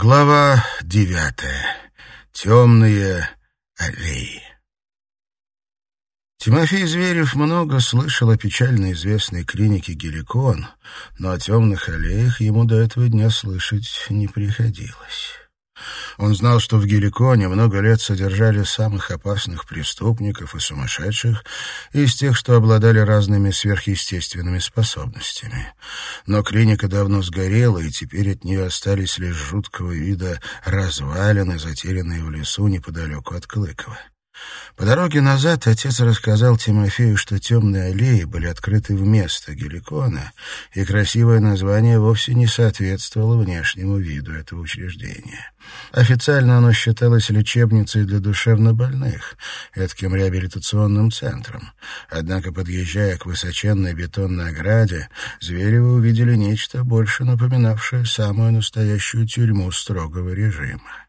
Глава девятая. Темные аллеи. Тимофей Зверев много слышал о печально известной клинике «Геликон», но о темных аллеях ему до этого дня слышать не приходилось. Он знал, что в Геликоне много лет содержали самых опасных преступников и сумасшедших из тех, что обладали разными сверхъестественными способностями. Но клиника давно сгорела, и теперь от нее остались лишь жуткого вида развалины, затерянные в лесу неподалеку от Клыкова. По дороге назад отец рассказал Тимофею, что темные аллеи были открыты вместо геликона, и красивое название вовсе не соответствовало внешнему виду этого учреждения. Официально оно считалось лечебницей для душевнобольных, этким реабилитационным центром. Однако, подъезжая к высоченной бетонной ограде, Зверевы увидели нечто больше напоминавшее самую настоящую тюрьму строгого режима.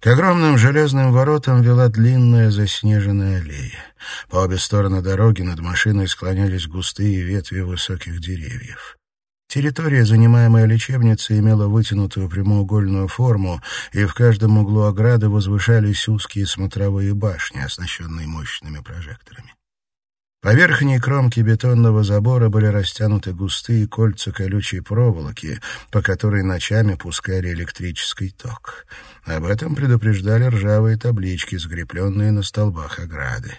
К огромным железным воротам вела длинная заснеженная аллея. По обе стороны дороги над машиной склонялись густые ветви высоких деревьев. Территория, занимаемая лечебницей, имела вытянутую прямоугольную форму, и в каждом углу ограды возвышались узкие смотровые башни, оснащенные мощными прожекторами. По верхней кромке бетонного забора были растянуты густые кольца колючей проволоки, по которой ночами пускали электрический ток. Об этом предупреждали ржавые таблички, закрепленные на столбах ограды.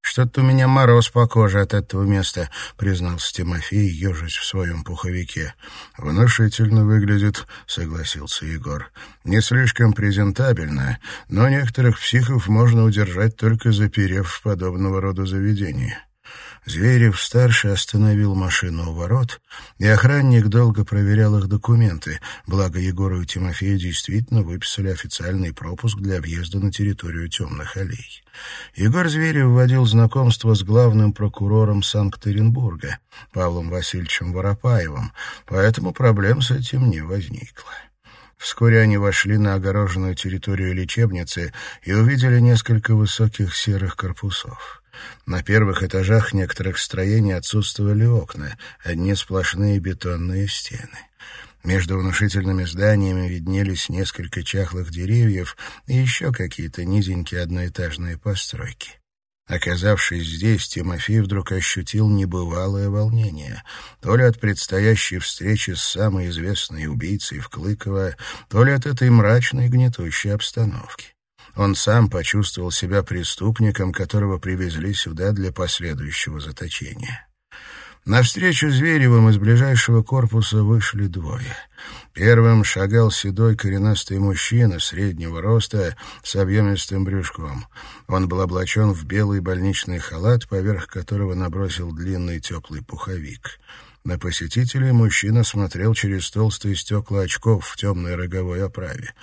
«Что-то у меня мороз по коже от этого места», — признался Тимофей, ежась в своем пуховике. «Внушительно выглядит», — согласился Егор. «Не слишком презентабельно, но некоторых психов можно удержать, только заперев в подобного рода заведении». Зверев-старший остановил машину у ворот, и охранник долго проверял их документы, благо Егору и Тимофею действительно выписали официальный пропуск для въезда на территорию темных аллей. Егор Зверев вводил знакомство с главным прокурором Санкт-Петербурга, Павлом Васильевичем Воропаевым, поэтому проблем с этим не возникло. Вскоре они вошли на огороженную территорию лечебницы и увидели несколько высоких серых корпусов. На первых этажах некоторых строений отсутствовали окна, одни сплошные бетонные стены. Между внушительными зданиями виднелись несколько чахлых деревьев и еще какие-то низенькие одноэтажные постройки. Оказавшись здесь, Тимофей вдруг ощутил небывалое волнение. То ли от предстоящей встречи с самой известной убийцей в Клыково, то ли от этой мрачной гнетущей обстановки. Он сам почувствовал себя преступником, которого привезли сюда для последующего заточения. Навстречу Зверевым из ближайшего корпуса вышли двое. Первым шагал седой коренастый мужчина среднего роста с объемистым брюшком. Он был облачен в белый больничный халат, поверх которого набросил длинный теплый пуховик. На посетителей мужчина смотрел через толстые стекла очков в темной роговой оправе.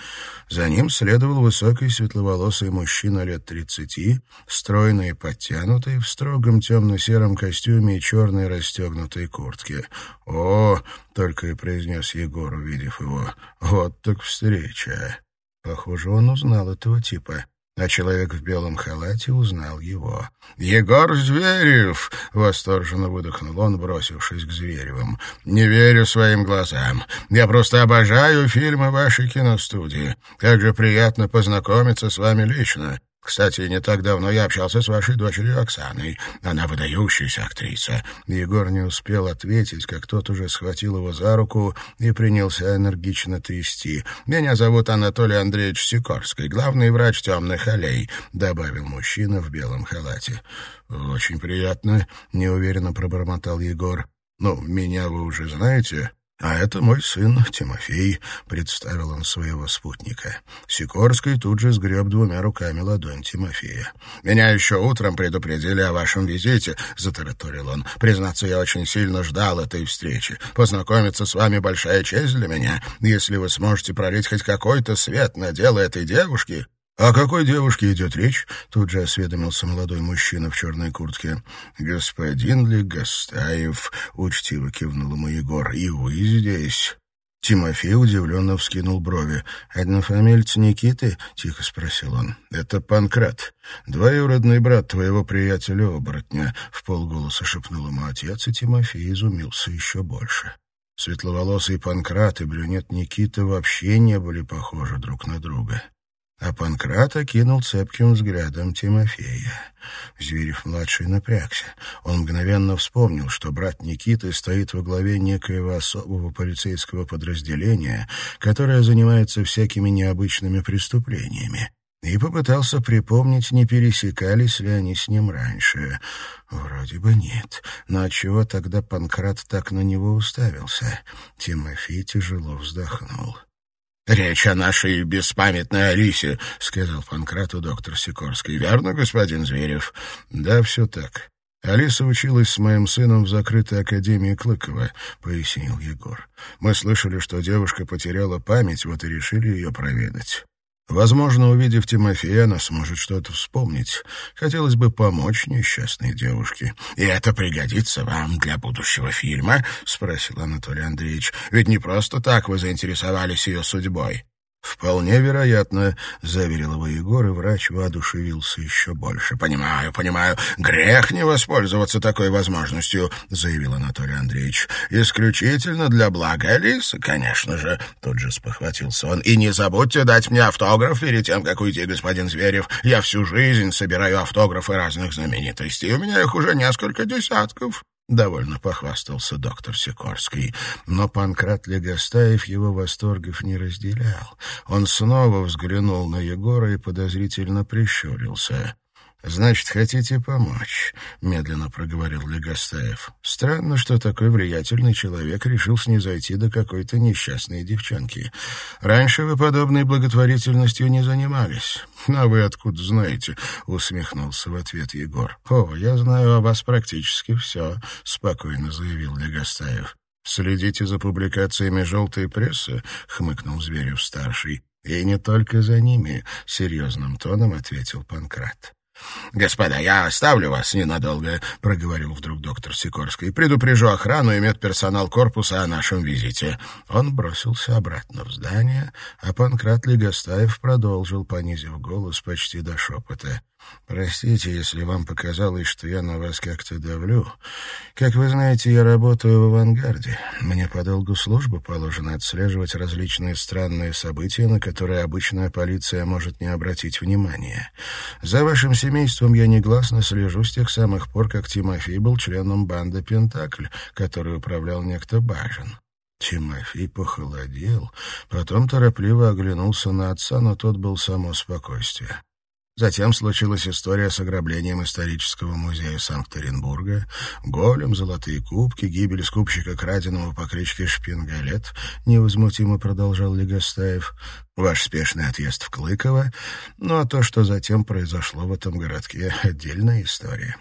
За ним следовал высокий светловолосый мужчина лет тридцати, стройный и подтянутый, в строгом темно-сером костюме и черной расстегнутой куртке. «О!» — только и произнес Егор, увидев его. «Вот так встреча!» Похоже, он узнал этого типа а человек в белом халате узнал его. «Егор Зверев!» — восторженно выдохнул он, бросившись к Зверевым. «Не верю своим глазам. Я просто обожаю фильмы вашей киностудии. Как же приятно познакомиться с вами лично. Кстати, не так давно я общался с вашей дочерью Оксаной. Она выдающаяся актриса». Егор не успел ответить, как тот уже схватил его за руку и принялся энергично трясти. «Меня зовут Анатолий Андреевич Сикорский, главный врач темных аллей», — добавил мужчина в белом халате. «Очень приятно», — неуверенно пробормотал Егор. «Ну, меня вы уже знаете?» «А это мой сын Тимофей», — представил он своего спутника. Сикорский тут же сгреб двумя руками ладонь Тимофея. «Меня еще утром предупредили о вашем визите», — затараторил он. «Признаться, я очень сильно ждал этой встречи. Познакомиться с вами — большая честь для меня. Если вы сможете пролить хоть какой-то свет на дело этой девушки...» «О какой девушке идет речь?» — тут же осведомился молодой мужчина в черной куртке. «Господин ли Гастаев?» — учтиво кивнул ему Егор. «И вы здесь?» Тимофей удивленно вскинул брови. «Однофамильцы Никиты?» — тихо спросил он. «Это Панкрат, двоюродный брат твоего приятеля-оборотня», — в полголоса шепнул ему отец, и Тимофей изумился еще больше. Светловолосый Панкрат и брюнет Никита вообще не были похожи друг на друга. А Панкрат окинул цепким взглядом Тимофея. Зверев-младший напрягся. Он мгновенно вспомнил, что брат Никиты стоит во главе некоего особого полицейского подразделения, которое занимается всякими необычными преступлениями и попытался припомнить, не пересекались ли они с ним раньше. Вроде бы нет. Но отчего тогда Панкрат так на него уставился? Тимофей тяжело вздохнул. «Речь о нашей беспамятной Алисе», — сказал Панкрату доктор Сикорский. «Верно, господин Зверев?» «Да, все так. Алиса училась с моим сыном в закрытой академии Клыкова», — пояснил Егор. «Мы слышали, что девушка потеряла память, вот и решили ее проведать. Возможно, увидев Тимофея, она сможет что-то вспомнить. Хотелось бы помочь несчастной девушке. «И это пригодится вам для будущего фильма?» — спросил Анатолий Андреевич. «Ведь не просто так вы заинтересовались ее судьбой». «Вполне вероятно», — заверил его Егор, и врач воодушевился еще больше. «Понимаю, понимаю. Грех не воспользоваться такой возможностью», — заявил Анатолий Андреевич. «Исключительно для блага Алисы, конечно же», — тут же спохватился он. «И не забудьте дать мне автограф перед тем, как уйти, господин Зверев. Я всю жизнь собираю автографы разных знаменитостей. У меня их уже несколько десятков». — довольно похвастался доктор Сикорский. Но Панкрат Легостаев его восторгов не разделял. Он снова взглянул на Егора и подозрительно прищурился. «Значит, хотите помочь?» — медленно проговорил Легостаев. «Странно, что такой влиятельный человек решил снизойти до какой-то несчастной девчонки. Раньше вы подобной благотворительностью не занимались». «А вы откуда знаете?» — усмехнулся в ответ Егор. «О, я знаю о вас практически все», — спокойно заявил Легостаев. «Следите за публикациями желтой прессы?» — хмыкнул Зверев-старший. «И не только за ними», — серьезным тоном ответил Панкрат. «Господа, я оставлю вас ненадолго», — проговорил вдруг доктор Сикорский. «Предупрежу охрану и медперсонал корпуса о нашем визите». Он бросился обратно в здание, а Панкрат Легостаев продолжил, понизив голос почти до шепота. Простите, если вам показалось, что я на вас как-то давлю. Как вы знаете, я работаю в авангарде. Мне по долгу службы положено отслеживать различные странные события, на которые обычная полиция может не обратить внимания. За вашим семейством я негласно слежу с тех самых пор, как Тимофей был членом банды «Пентакль», который управлял некто Бажин. Тимофей похолодел, потом торопливо оглянулся на отца, но тот был само спокойствие. Затем случилась история с ограблением исторического музея Санкт-Петербурга, голем, золотые кубки, гибель скупщика краденого по кличке Шпингалет, невозмутимо продолжал Легостаев, ваш спешный отъезд в Клыково, ну а то, что затем произошло в этом городке, отдельная история.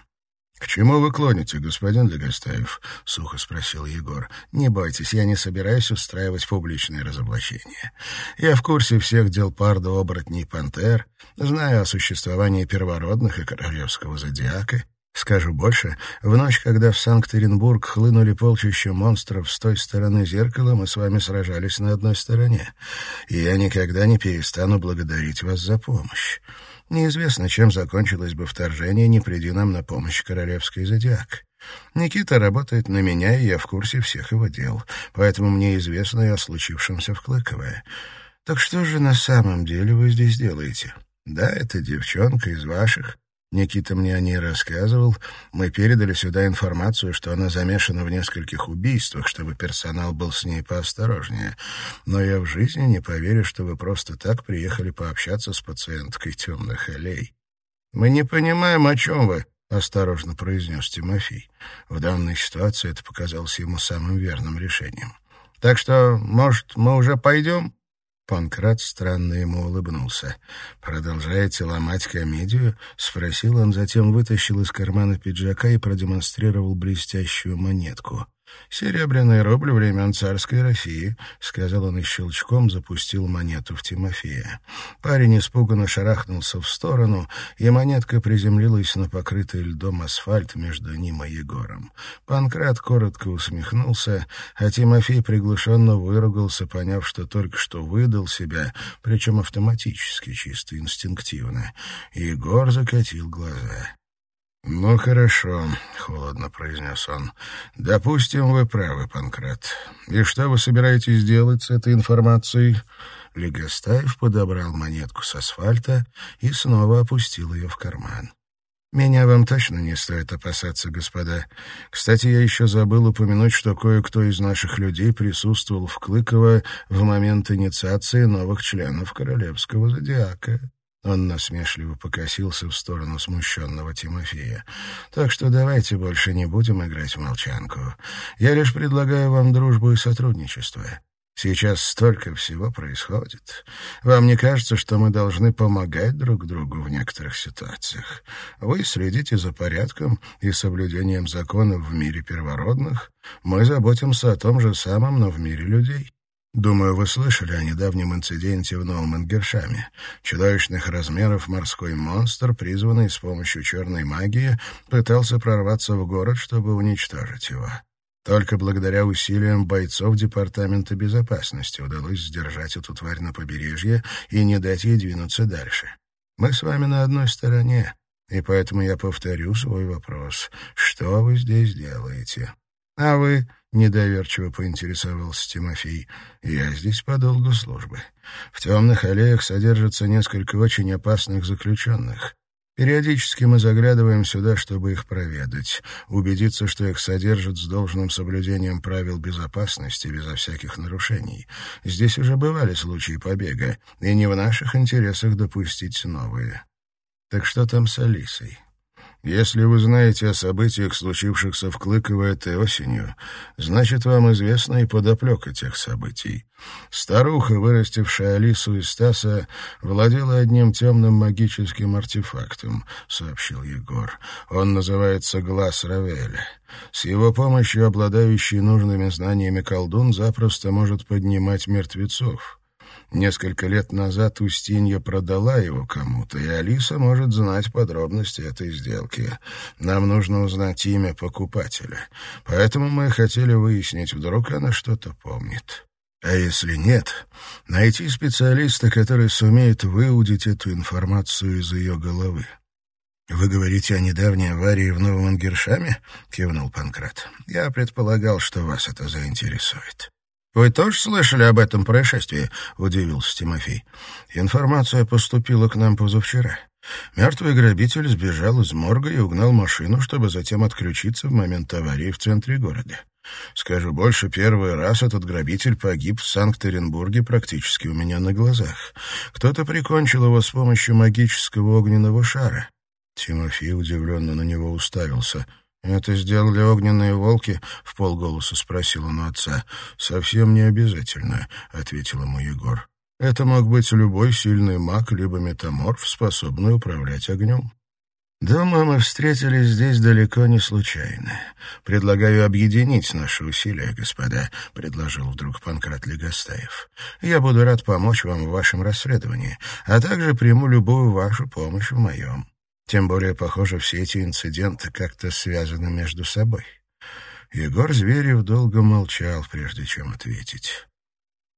«К чему вы клоните, господин Легостаев?» — сухо спросил Егор. «Не бойтесь, я не собираюсь устраивать публичное разоблачение. Я в курсе всех дел парда, оборотней пантер, знаю о существовании первородных и королевского зодиака. Скажу больше, в ночь, когда в Санкт-Петербург хлынули полчища монстров с той стороны зеркала, мы с вами сражались на одной стороне, и я никогда не перестану благодарить вас за помощь. Неизвестно, чем закончилось бы вторжение, не приди нам на помощь королевский зодиак. Никита работает на меня, и я в курсе всех его дел, поэтому мне известно и о случившемся в Клыково. Так что же на самом деле вы здесь делаете? Да, это девчонка из ваших, Никита мне о ней рассказывал. Мы передали сюда информацию, что она замешана в нескольких убийствах, чтобы персонал был с ней поосторожнее. Но я в жизни не поверю, что вы просто так приехали пообщаться с пациенткой темных аллей. «Мы не понимаем, о чем вы», — осторожно произнес Тимофей. В данной ситуации это показалось ему самым верным решением. «Так что, может, мы уже пойдем?» Панкрат странно ему улыбнулся. «Продолжаете ломать комедию?» — спросил он, затем вытащил из кармана пиджака и продемонстрировал блестящую монетку. «Серебряный рубль времен царской России», — сказал он и щелчком запустил монету в Тимофея. Парень испуганно шарахнулся в сторону, и монетка приземлилась на покрытый льдом асфальт между ним и Егором. Панкрат коротко усмехнулся, а Тимофей приглушенно выругался, поняв, что только что выдал себя, причем автоматически, чисто инстинктивно. Егор закатил глаза. «Ну, хорошо», — холодно произнес он. «Допустим, вы правы, Панкрат. И что вы собираетесь делать с этой информацией?» Легостаев подобрал монетку с асфальта и снова опустил ее в карман. «Меня вам точно не стоит опасаться, господа. Кстати, я еще забыл упомянуть, что кое-кто из наших людей присутствовал в Клыково в момент инициации новых членов Королевского зодиака». Он насмешливо покосился в сторону смущенного Тимофея. «Так что давайте больше не будем играть в молчанку. Я лишь предлагаю вам дружбу и сотрудничество. Сейчас столько всего происходит. Вам не кажется, что мы должны помогать друг другу в некоторых ситуациях? Вы следите за порядком и соблюдением законов в мире первородных. Мы заботимся о том же самом, но в мире людей». Думаю, вы слышали о недавнем инциденте в Новом Ингершаме. Чудовищных размеров морской монстр, призванный с помощью черной магии, пытался прорваться в город, чтобы уничтожить его. Только благодаря усилиям бойцов Департамента безопасности удалось сдержать эту тварь на побережье и не дать ей двинуться дальше. Мы с вами на одной стороне, и поэтому я повторю свой вопрос. Что вы здесь делаете? А вы Недоверчиво поинтересовался Тимофей. «Я здесь по долгу службы. В темных аллеях содержится несколько очень опасных заключенных. Периодически мы заглядываем сюда, чтобы их проведать, убедиться, что их содержат с должным соблюдением правил безопасности, безо всяких нарушений. Здесь уже бывали случаи побега, и не в наших интересах допустить новые. Так что там с Алисой?» Если вы знаете о событиях, случившихся в Клыково этой осенью, значит, вам известна и подоплека тех событий. Старуха, вырастившая Алису и Стаса, владела одним темным магическим артефактом, — сообщил Егор. Он называется «Глаз Равеля». С его помощью обладающий нужными знаниями колдун запросто может поднимать мертвецов. Несколько лет назад Устинья продала его кому-то, и Алиса может знать подробности этой сделки. Нам нужно узнать имя покупателя. Поэтому мы хотели выяснить, вдруг она что-то помнит. А если нет, найти специалиста, который сумеет выудить эту информацию из ее головы. «Вы говорите о недавней аварии в Новом Ангершаме?» — кивнул Панкрат. «Я предполагал, что вас это заинтересует». «Вы тоже слышали об этом происшествии?» — удивился Тимофей. «Информация поступила к нам позавчера. Мертвый грабитель сбежал из морга и угнал машину, чтобы затем отключиться в момент аварии в центре города. Скажу больше, первый раз этот грабитель погиб в Санкт-Петербурге практически у меня на глазах. Кто-то прикончил его с помощью магического огненного шара». Тимофей удивленно на него уставился — «Это сделали огненные волки?» — в полголоса спросил он отца. «Совсем не обязательно», — ответил ему Егор. «Это мог быть любой сильный маг, либо метаморф, способный управлять огнем». «Думаю, мы встретились здесь далеко не случайно. Предлагаю объединить наши усилия, господа», — предложил вдруг Панкрат Легостаев. «Я буду рад помочь вам в вашем расследовании, а также приму любую вашу помощь в моем». Тем более, похоже, все эти инциденты как-то связаны между собой. Егор Зверев долго молчал, прежде чем ответить.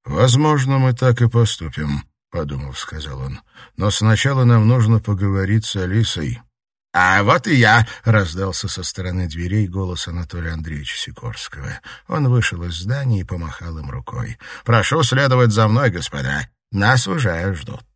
«Возможно, мы так и поступим», — подумав, сказал он. «Но сначала нам нужно поговорить с Алисой». «А вот и я!» — раздался со стороны дверей голос Анатолия Андреевича Сикорского. Он вышел из здания и помахал им рукой. «Прошу следовать за мной, господа. Нас уже ждут».